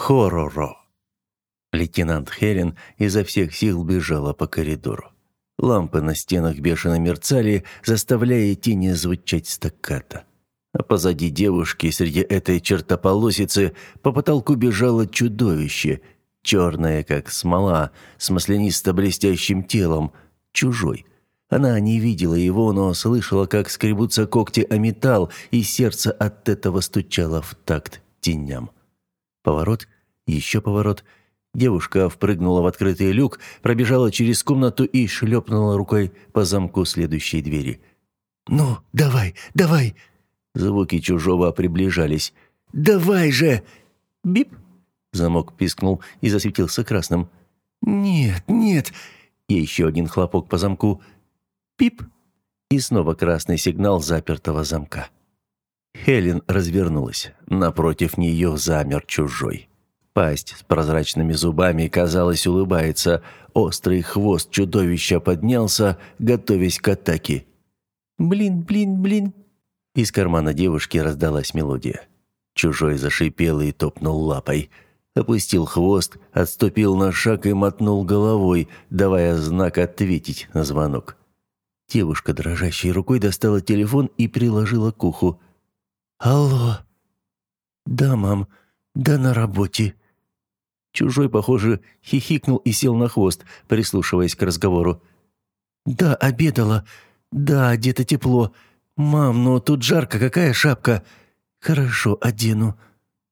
Хороро. Лейтенант Хелен изо всех сил бежала по коридору. Лампы на стенах бешено мерцали, заставляя тени звучать стаккато. А позади девушки, среди этой чертополосицы, по потолку бежало чудовище, черное, как смола, с маслянисто-блестящим телом, чужой. Она не видела его, но слышала, как скребутся когти о металл, и сердце от этого стучало в такт теням. Поворот, еще поворот — Девушка впрыгнула в открытый люк, пробежала через комнату и шлепнула рукой по замку следующей двери. «Ну, давай, давай!» Звуки чужого приближались. «Давай же!» «Бип!» Замок пискнул и засветился красным. «Нет, нет!» И еще один хлопок по замку. «Пип!» И снова красный сигнал запертого замка. Хелен развернулась. Напротив нее замер чужой. Пасть с прозрачными зубами, казалось, улыбается. Острый хвост чудовища поднялся, готовясь к атаке. «Блин, блин, блин!» Из кармана девушки раздалась мелодия. Чужой зашипел и топнул лапой. Опустил хвост, отступил на шаг и мотнул головой, давая знак ответить на звонок. Девушка дрожащей рукой достала телефон и приложила к уху. «Алло!» «Да, мам, да на работе». Чужой, похоже, хихикнул и сел на хвост, прислушиваясь к разговору. «Да, обедала. Да, одето тепло. Мам, но тут жарко, какая шапка?» «Хорошо, одену.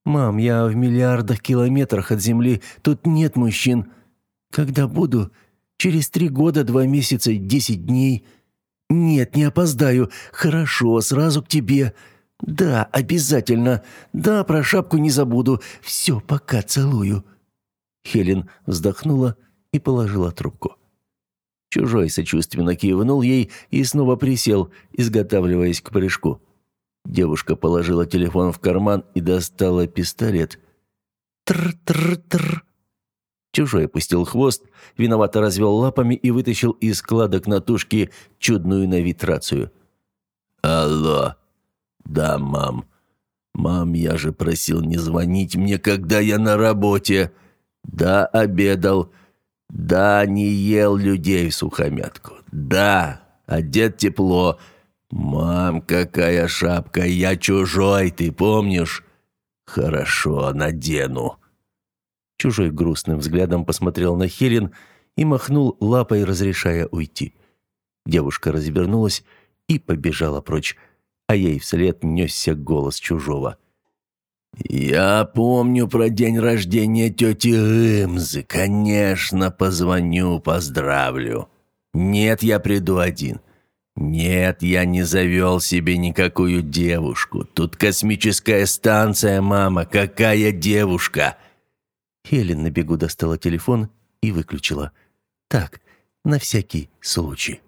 Мам, я в миллиардах километрах от Земли, тут нет мужчин. Когда буду? Через три года, два месяца, десять дней. Нет, не опоздаю. Хорошо, сразу к тебе. Да, обязательно. Да, про шапку не забуду. Все, пока целую». Хелен вздохнула и положила трубку. Чужой сочувственно кивнул ей и снова присел, изготавливаясь к прыжку. Девушка положила телефон в карман и достала пистолет. Тр-тр-тр. Чужой опустил хвост, виновато развел лапами и вытащил из складок на тушке чудную на вид рацию. «Алло. Да, мам. Мам, я же просил не звонить мне, когда я на работе. Да, обедал. Да, не ел людей в сухомятку. Да, одет тепло. Мам, какая шапка, я чужой, ты помнишь? Хорошо, надену. Чужой грустным взглядом посмотрел на Хелен и махнул лапой, разрешая уйти. Девушка развернулась и побежала прочь, а ей вслед несся голос чужого – «Я помню про день рождения тети Имзы. Конечно, позвоню, поздравлю. Нет, я приду один. Нет, я не завел себе никакую девушку. Тут космическая станция, мама. Какая девушка?» Хелен на бегу достала телефон и выключила. «Так, на всякий случай».